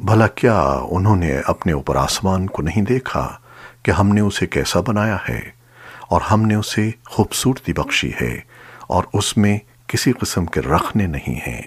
بھلا کیا انہوں نے اپنے اوپر آسمان کو نہیں دیکھا کہ ہم نے اسے کیسا بنایا ہے اور ہم نے اسے خوبصورتی بخشی ہے اور اس میں کسی قسم کے رخنے نہیں ہیں؟